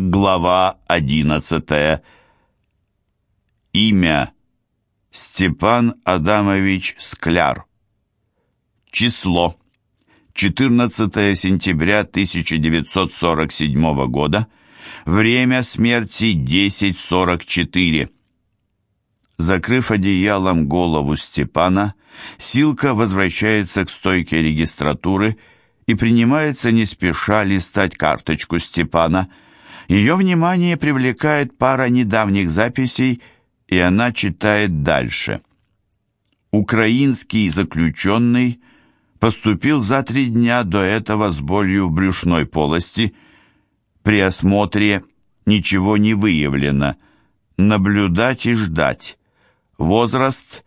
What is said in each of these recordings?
Глава одиннадцатая. Имя Степан Адамович Скляр. Число 14 сентября 1947 года. Время смерти 10.44. Закрыв одеялом голову Степана, Силка возвращается к стойке регистратуры и принимается не спеша листать карточку Степана. Ее внимание привлекает пара недавних записей, и она читает дальше. Украинский заключенный поступил за три дня до этого с болью в брюшной полости. При осмотре ничего не выявлено. Наблюдать и ждать. Возраст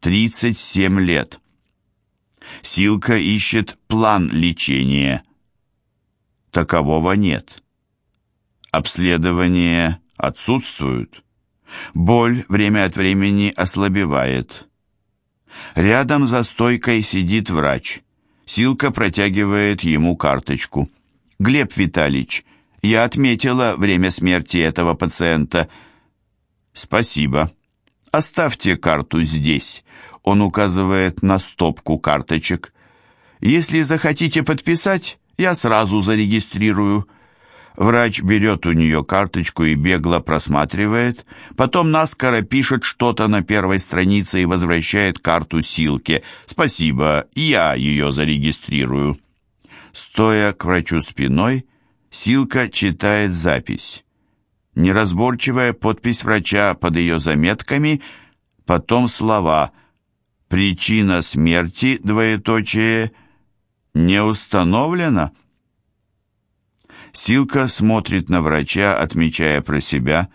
37 лет. Силка ищет план лечения. Такового нет. Обследования отсутствуют. Боль время от времени ослабевает. Рядом за стойкой сидит врач. Силка протягивает ему карточку. «Глеб Витальевич, я отметила время смерти этого пациента». «Спасибо. Оставьте карту здесь». Он указывает на стопку карточек. «Если захотите подписать, я сразу зарегистрирую». Врач берет у нее карточку и бегло просматривает, потом наскоро пишет что-то на первой странице и возвращает карту Силке. «Спасибо, я ее зарегистрирую». Стоя к врачу спиной, Силка читает запись. Неразборчивая подпись врача под ее заметками, потом слова «Причина смерти, двоеточие, не установлена». Силка смотрит на врача, отмечая про себя,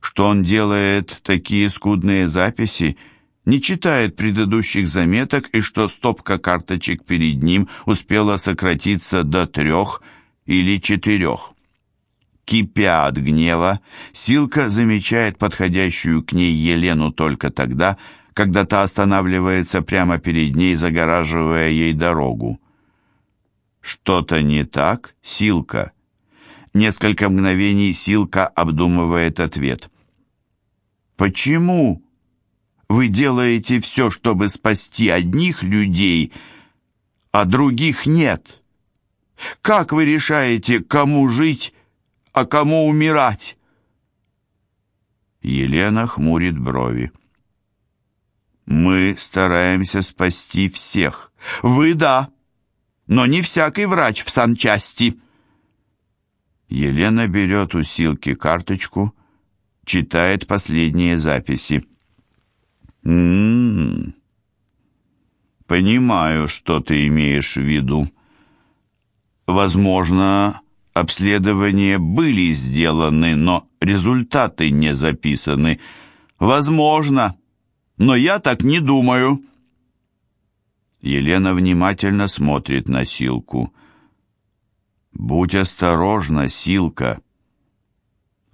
что он делает такие скудные записи, не читает предыдущих заметок и что стопка карточек перед ним успела сократиться до трех или четырех. Кипя от гнева, Силка замечает подходящую к ней Елену только тогда, когда та останавливается прямо перед ней, загораживая ей дорогу. «Что-то не так, Силка?» Несколько мгновений Силка обдумывает ответ. «Почему вы делаете все, чтобы спасти одних людей, а других нет? Как вы решаете, кому жить, а кому умирать?» Елена хмурит брови. «Мы стараемся спасти всех. Вы да, но не всякий врач в санчасти». Елена берет у Силки карточку, читает последние записи. «М-м-м, понимаю, что ты имеешь в виду. Возможно, обследования были сделаны, но результаты не записаны. Возможно, но я так не думаю». Елена внимательно смотрит на Силку. Будь осторожна, Силка.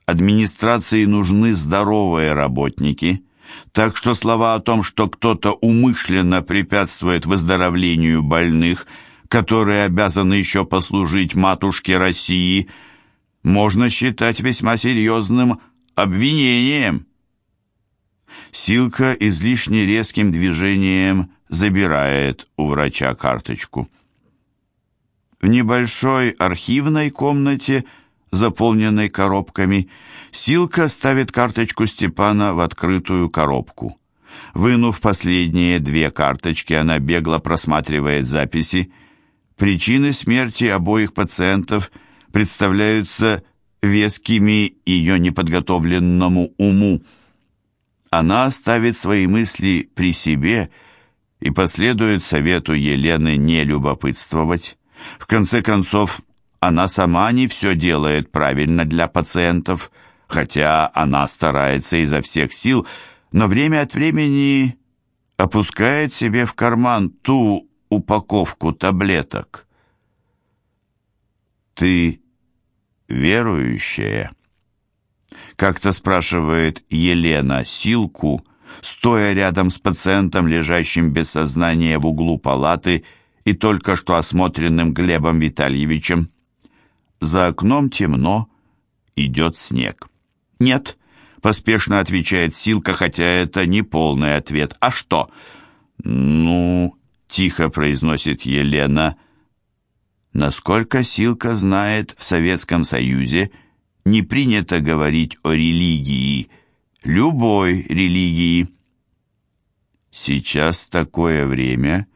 Администрации нужны здоровые работники, так что слова о том, что кто-то умышленно препятствует выздоровлению больных, которые обязаны еще послужить матушке России, можно считать весьма серьезным обвинением. Силка излишне резким движением забирает у врача карточку. В небольшой архивной комнате, заполненной коробками, Силка ставит карточку Степана в открытую коробку. Вынув последние две карточки, она бегло просматривает записи. Причины смерти обоих пациентов представляются вескими ее неподготовленному уму. Она оставит свои мысли при себе и последует совету Елены не любопытствовать. В конце концов, она сама не все делает правильно для пациентов, хотя она старается изо всех сил, но время от времени опускает себе в карман ту упаковку таблеток. «Ты верующая?» Как-то спрашивает Елена Силку, стоя рядом с пациентом, лежащим без сознания в углу палаты и только что осмотренным Глебом Витальевичем. За окном темно, идет снег. «Нет», — поспешно отвечает Силка, хотя это не полный ответ. «А что?» «Ну...» — тихо произносит Елена. «Насколько Силка знает, в Советском Союзе не принято говорить о религии, любой религии». Сейчас такое время,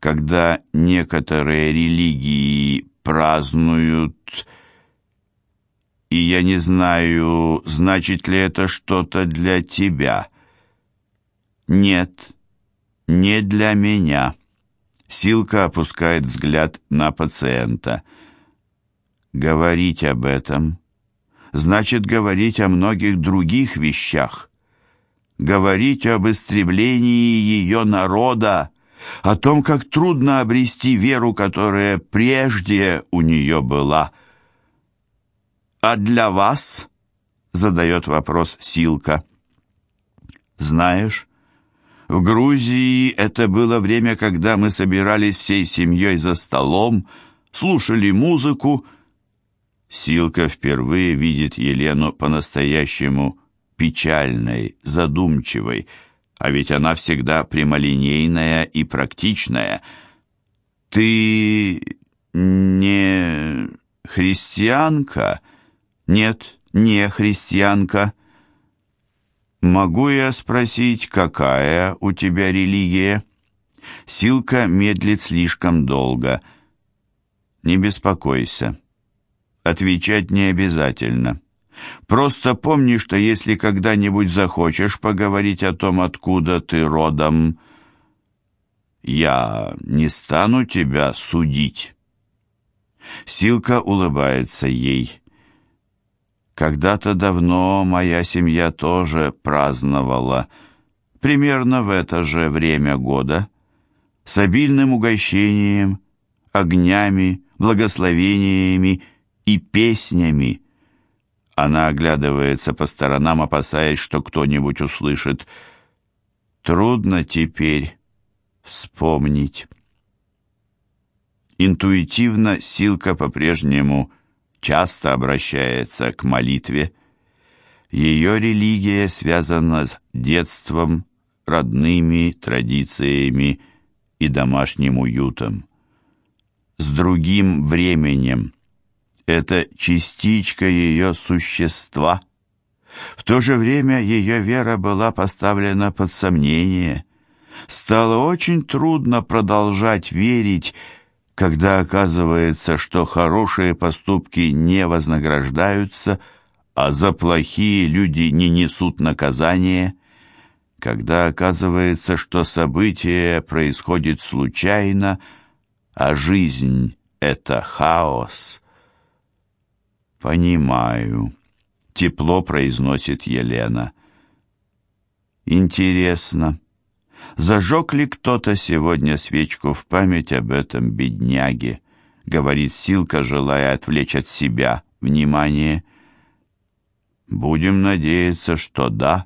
когда некоторые религии празднуют, и я не знаю, значит ли это что-то для тебя. Нет, не для меня. Силка опускает взгляд на пациента. Говорить об этом значит говорить о многих других вещах. Говорить об истреблении ее народа, о том, как трудно обрести веру, которая прежде у нее была. «А для вас?» — задает вопрос Силка. «Знаешь, в Грузии это было время, когда мы собирались всей семьей за столом, слушали музыку. Силка впервые видит Елену по-настоящему печальной, задумчивой, а ведь она всегда прямолинейная и практичная. «Ты не христианка?» «Нет, не христианка». «Могу я спросить, какая у тебя религия?» Силка медлит слишком долго. «Не беспокойся. Отвечать не обязательно». Просто помни, что если когда-нибудь захочешь поговорить о том, откуда ты родом, я не стану тебя судить. Силка улыбается ей. Когда-то давно моя семья тоже праздновала, примерно в это же время года, с обильным угощением, огнями, благословениями и песнями, она оглядывается по сторонам, опасаясь, что кто-нибудь услышит. Трудно теперь вспомнить. Интуитивно Силка по-прежнему часто обращается к молитве. Ее религия связана с детством, родными традициями и домашним уютом. С другим временем – это частичка ее существа. В то же время ее вера была поставлена под сомнение. Стало очень трудно продолжать верить, когда оказывается, что хорошие поступки не вознаграждаются, а за плохие люди не несут наказания, когда оказывается, что событие происходит случайно, а жизнь — это хаос — «Понимаю», — тепло произносит Елена. «Интересно, зажег ли кто-то сегодня свечку в память об этом бедняге?» — говорит Силка, желая отвлечь от себя внимание. «Будем надеяться, что да,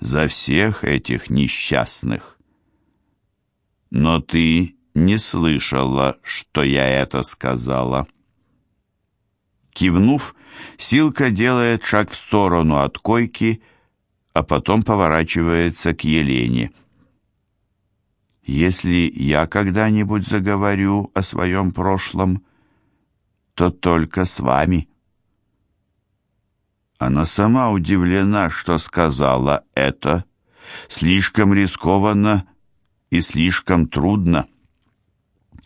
за всех этих несчастных. Но ты не слышала, что я это сказала». Кивнув, Силка делает шаг в сторону от койки, а потом поворачивается к Елене. «Если я когда-нибудь заговорю о своем прошлом, то только с вами». Она сама удивлена, что сказала это. Слишком рискованно и слишком трудно.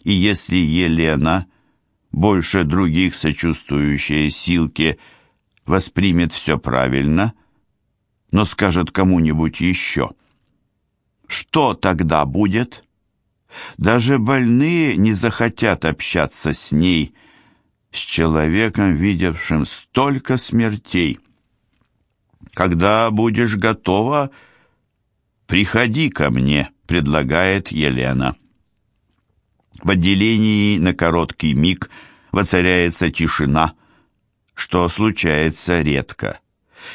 И если Елена больше других сочувствующая Силке воспримет все правильно, но скажет кому-нибудь еще. Что тогда будет? Даже больные не захотят общаться с ней, с человеком, видевшим столько смертей. Когда будешь готова, приходи ко мне, предлагает Елена. В отделении на короткий миг воцаряется тишина, что случается редко.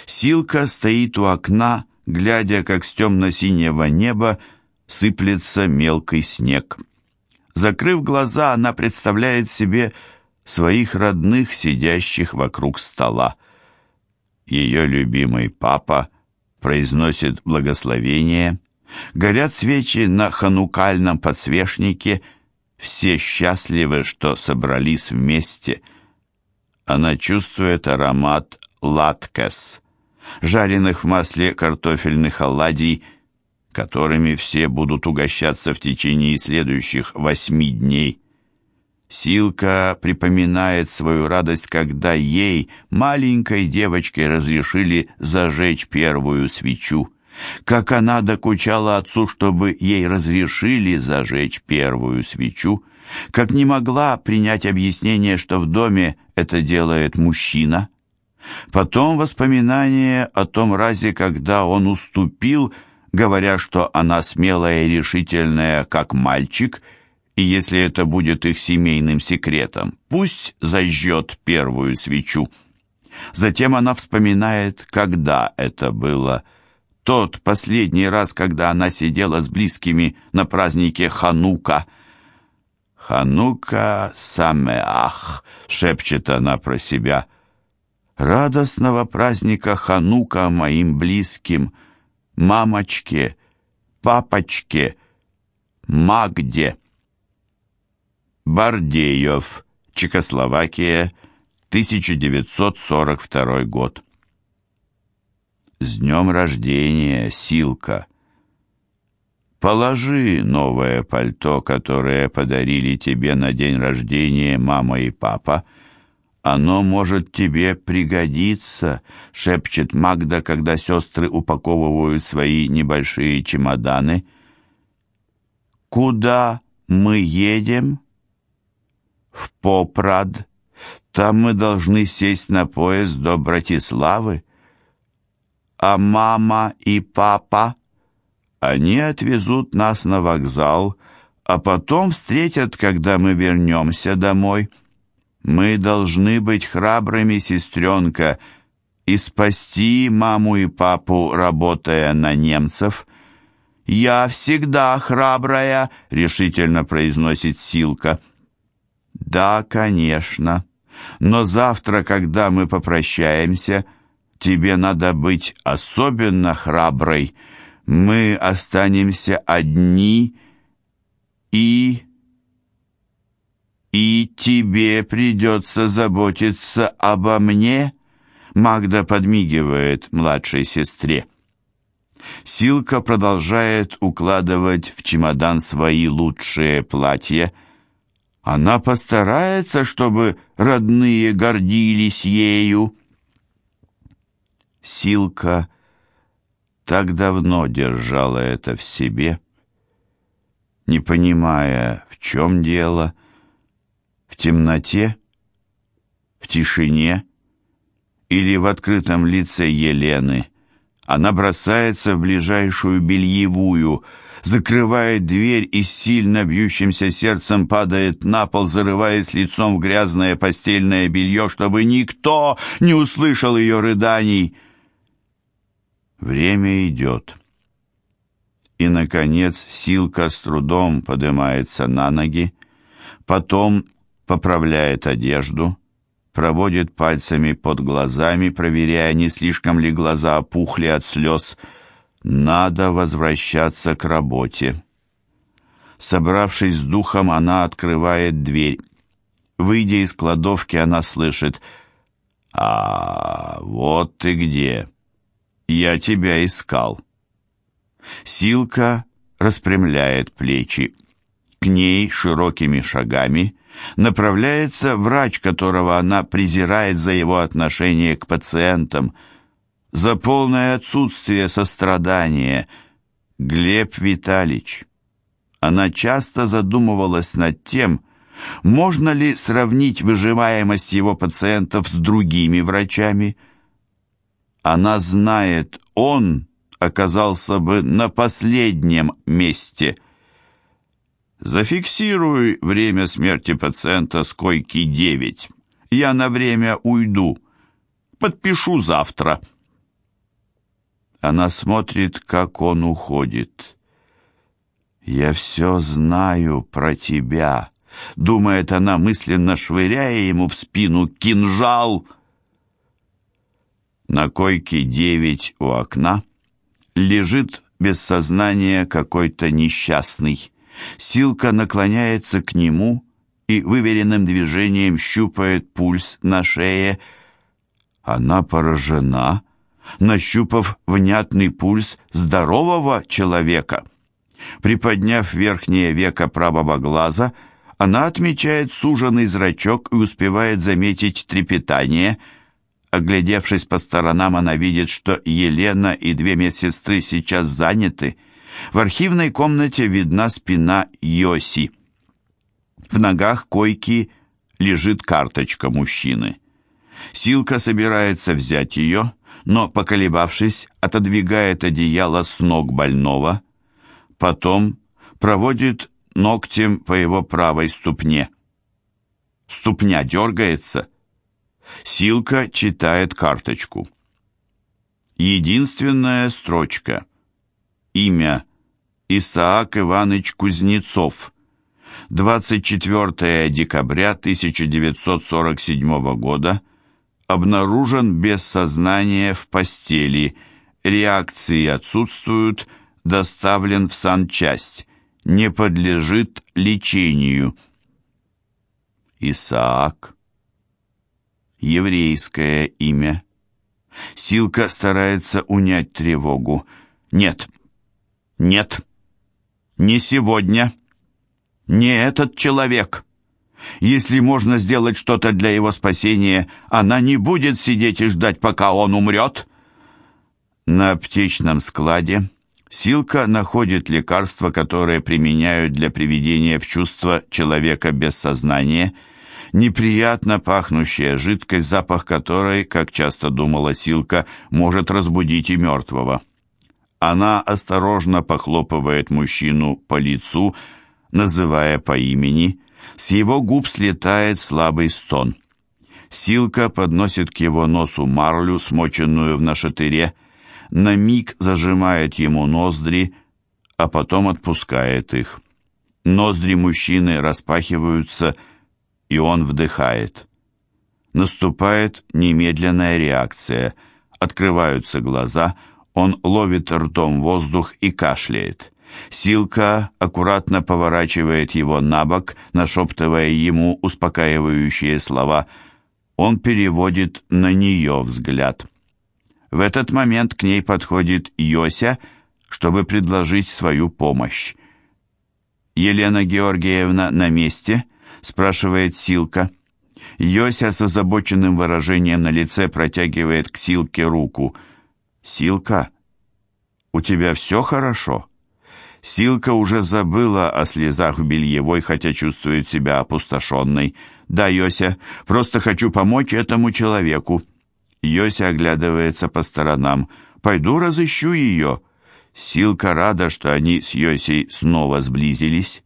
Силка стоит у окна, глядя, как с темно-синего неба сыплется мелкий снег. Закрыв глаза, она представляет себе своих родных, сидящих вокруг стола. Ее любимый папа произносит благословение, горят свечи на ханукальном подсвечнике, все счастливы, что собрались вместе. Она чувствует аромат латкес, жареных в масле картофельных оладий, которыми все будут угощаться в течение следующих восьми дней. Силка припоминает свою радость, когда ей, маленькой девочке, разрешили зажечь первую свечу. Как она докучала отцу, чтобы ей разрешили зажечь первую свечу. Как не могла принять объяснение, что в доме это делает мужчина. Потом воспоминание о том разе, когда он уступил, говоря, что она смелая и решительная, как мальчик, и если это будет их семейным секретом, пусть зажжет первую свечу. Затем она вспоминает, когда это было. Тот последний раз, когда она сидела с близкими на празднике Ханука. «Ханука Самеах», — шепчет она про себя, — радостного праздника Ханука моим близким, мамочке, папочке, Магде. Бардеев, Чехословакия, 1942 год. С днем рождения, Силка! Положи новое пальто, которое подарили тебе на день рождения мама и папа, — «Оно может тебе пригодиться», — шепчет Магда, когда сестры упаковывают свои небольшие чемоданы. «Куда мы едем?» «В Попрад. Там мы должны сесть на поезд до Братиславы». «А мама и папа?» «Они отвезут нас на вокзал, а потом встретят, когда мы вернемся домой». Мы должны быть храбрыми, сестренка, и спасти маму и папу, работая на немцев. «Я всегда храбрая», — решительно произносит Силка. «Да, конечно. Но завтра, когда мы попрощаемся, тебе надо быть особенно храброй. Мы останемся одни и...» «И тебе придется заботиться обо мне?» Магда подмигивает младшей сестре. Силка продолжает укладывать в чемодан свои лучшие платья. Она постарается, чтобы родные гордились ею. Силка так давно держала это в себе, не понимая, в чем дело, — в темноте? В тишине? Или в открытом лице Елены? Она бросается в ближайшую бельевую, закрывает дверь и сильно бьющимся сердцем падает на пол, зарываясь лицом в грязное постельное белье, чтобы никто не услышал ее рыданий. Время идет. И, наконец, Силка с трудом поднимается на ноги, потом поправляет одежду, проводит пальцами под глазами, проверяя, не слишком ли глаза опухли от слез. Надо возвращаться к работе. Собравшись с духом, она открывает дверь. Выйдя из кладовки, она слышит «А, вот ты где! Я тебя искал!» Силка распрямляет плечи. К ней широкими шагами направляется врач, которого она презирает за его отношение к пациентам, за полное отсутствие сострадания. Глеб Витальевич. Она часто задумывалась над тем, можно ли сравнить выживаемость его пациентов с другими врачами. Она знает, он оказался бы на последнем месте – Зафиксируй время смерти пациента с койки 9. Я на время уйду. Подпишу завтра. Она смотрит, как он уходит. «Я все знаю про тебя», думает она, мысленно швыряя ему в спину кинжал. На койке девять у окна лежит без сознания какой-то несчастный. Силка наклоняется к нему и выверенным движением щупает пульс на шее. Она поражена, нащупав внятный пульс здорового человека. Приподняв верхнее веко правого глаза, она отмечает суженный зрачок и успевает заметить трепетание. Оглядевшись по сторонам, она видит, что Елена и две медсестры сейчас заняты. В архивной комнате видна спина Йоси. В ногах койки лежит карточка мужчины. Силка собирается взять ее, но, поколебавшись, отодвигает одеяло с ног больного, потом проводит ногтем по его правой ступне. Ступня дергается. Силка читает карточку. Единственная строчка. Имя Исаак Иванович Кузнецов. 24 декабря 1947 года обнаружен без сознания в постели, реакции отсутствуют, доставлен в санчасть, не подлежит лечению. Исаак. Еврейское имя. Силка старается унять тревогу. Нет. Нет. Не сегодня. Не этот человек. Если можно сделать что-то для его спасения, она не будет сидеть и ждать, пока он умрет. На аптечном складе Силка находит лекарства, которые применяют для приведения в чувство человека без сознания, неприятно пахнущая жидкость, запах которой, как часто думала Силка, может разбудить и мертвого. Она осторожно похлопывает мужчину по лицу, называя по имени, с его губ слетает слабый стон. Силка подносит к его носу марлю, смоченную в нашатыре, на миг зажимает ему ноздри, а потом отпускает их. Ноздри мужчины распахиваются, и он вдыхает. Наступает немедленная реакция. Открываются глаза, он ловит ртом воздух и кашляет. Силка аккуратно поворачивает его на бок, нашептывая ему успокаивающие слова. Он переводит на нее взгляд. В этот момент к ней подходит Йося, чтобы предложить свою помощь. «Елена Георгиевна на месте?» – спрашивает Силка. Йося с озабоченным выражением на лице протягивает к Силке руку. «Силка, у тебя все хорошо?» Силка уже забыла о слезах в бельевой, хотя чувствует себя опустошенной. «Да, Йося, просто хочу помочь этому человеку». Йося оглядывается по сторонам. «Пойду разыщу ее». Силка рада, что они с Йосей снова сблизились.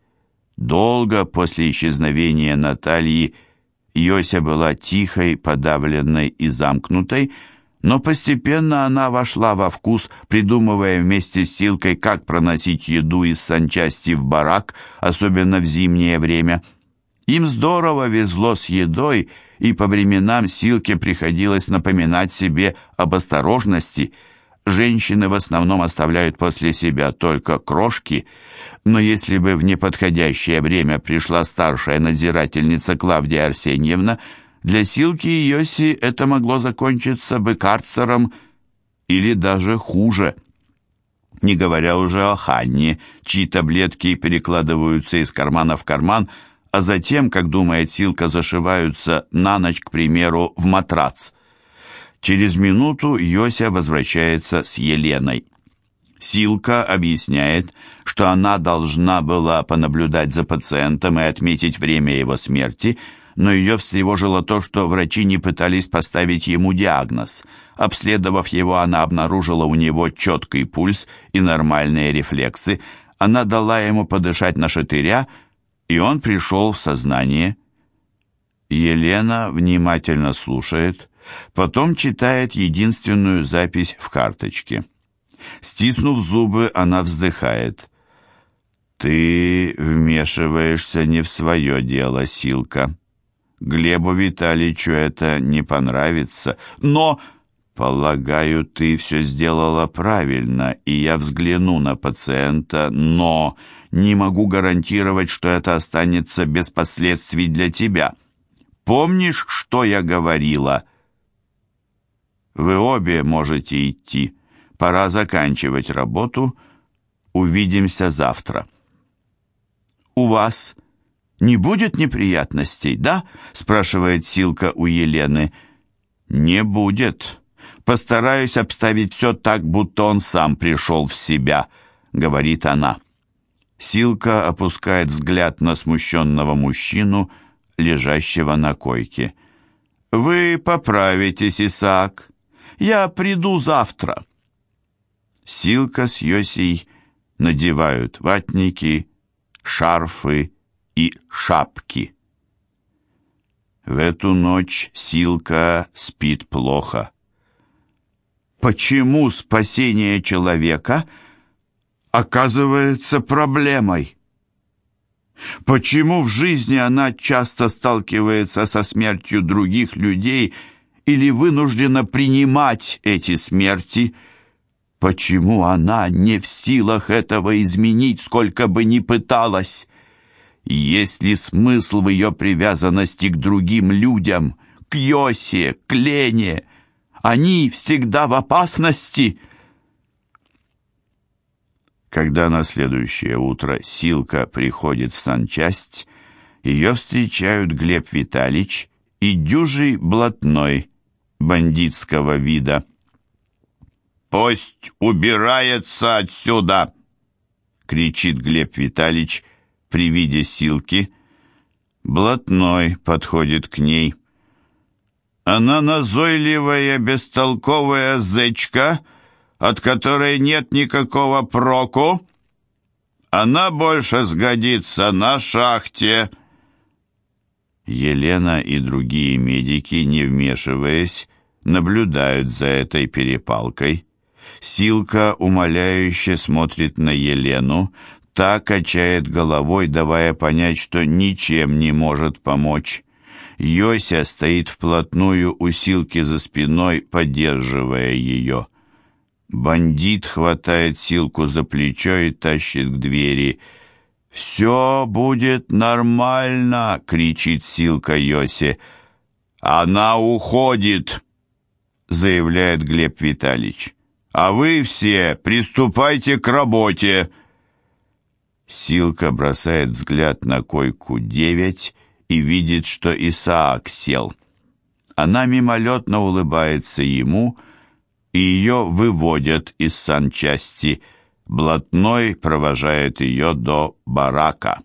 Долго после исчезновения Натальи Йося была тихой, подавленной и замкнутой, но постепенно она вошла во вкус, придумывая вместе с Силкой, как проносить еду из санчасти в барак, особенно в зимнее время. Им здорово везло с едой, и по временам Силке приходилось напоминать себе об осторожности. Женщины в основном оставляют после себя только крошки, но если бы в неподходящее время пришла старшая надзирательница Клавдия Арсеньевна, для Силки и Йоси это могло закончиться бы карцером или даже хуже. Не говоря уже о Ханне, чьи таблетки перекладываются из кармана в карман, а затем, как думает Силка, зашиваются на ночь, к примеру, в матрац. Через минуту Йося возвращается с Еленой. Силка объясняет, что она должна была понаблюдать за пациентом и отметить время его смерти – но ее встревожило то, что врачи не пытались поставить ему диагноз. Обследовав его, она обнаружила у него четкий пульс и нормальные рефлексы. Она дала ему подышать на шатыря, и он пришел в сознание. Елена внимательно слушает, потом читает единственную запись в карточке. Стиснув зубы, она вздыхает. Ты вмешиваешься не в свое дело, Силка. Глебу Витальевичу это не понравится, но... Полагаю, ты все сделала правильно, и я взгляну на пациента, но не могу гарантировать, что это останется без последствий для тебя. Помнишь, что я говорила? Вы обе можете идти. Пора заканчивать работу. Увидимся завтра. У вас не будет неприятностей, да? спрашивает Силка у Елены. Не будет. Постараюсь обставить все так, будто он сам пришел в себя, говорит она. Силка опускает взгляд на смущенного мужчину, лежащего на койке. «Вы поправитесь, Исаак. Я приду завтра». Силка с Йосей надевают ватники, шарфы и шапки. В эту ночь Силка спит плохо. Почему спасение человека оказывается проблемой? Почему в жизни она часто сталкивается со смертью других людей или вынуждена принимать эти смерти? Почему она не в силах этого изменить, сколько бы ни пыталась? Есть ли смысл в ее привязанности к другим людям, к Йосе, к Лене? Они всегда в опасности!» Когда на следующее утро Силка приходит в санчасть, ее встречают Глеб Виталич и дюжий блатной бандитского вида. «Пусть убирается отсюда!» — кричит Глеб Виталич при виде Силки. Блатной подходит к ней. Она назойливая, бестолковая зечка — от которой нет никакого проку. Она больше сгодится на шахте. Елена и другие медики, не вмешиваясь, наблюдают за этой перепалкой. Силка умоляюще смотрит на Елену, та качает головой, давая понять, что ничем не может помочь. Йося стоит вплотную у Силки за спиной, поддерживая ее. Бандит хватает Силку за плечо и тащит к двери. «Все будет нормально!» — кричит Силка Йосе. «Она уходит!» — заявляет Глеб Витальевич. «А вы все приступайте к работе!» Силка бросает взгляд на койку девять и видит, что Исаак сел. Она мимолетно улыбается ему — и ее выводят из санчасти. Блатной провожает ее до барака.